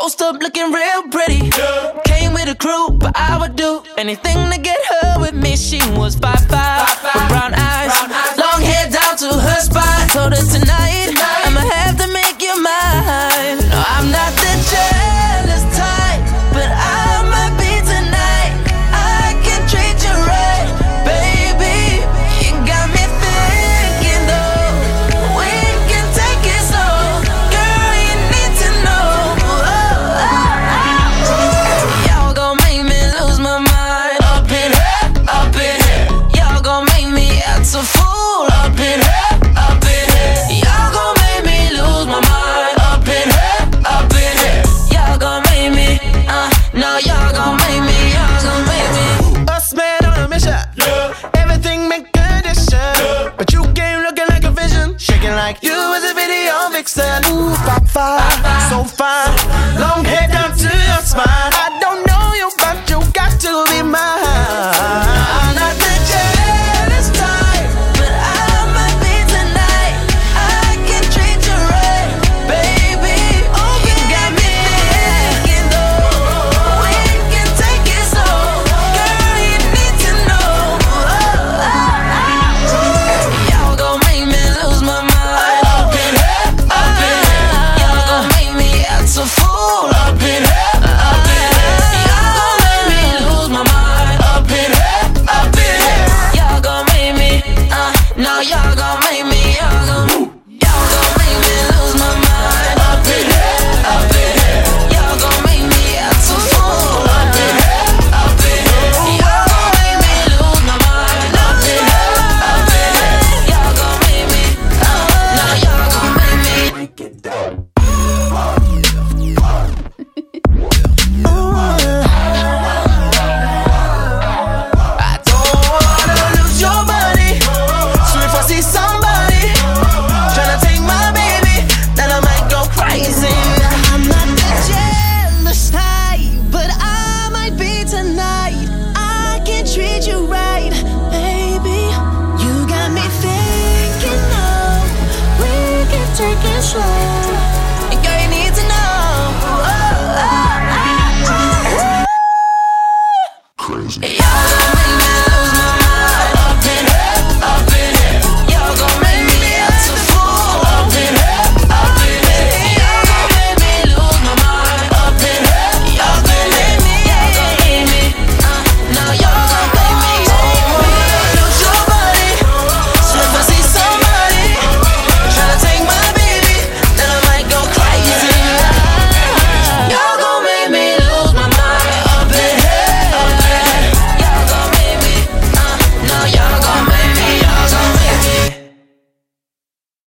Post up looking real pretty. Came with a crew, but I would do anything to get her with me. She was five five. Avec ses loups, papa, so fine. all up in hell. girl, you need to know. Oh, oh, oh. Crazy. Yeah.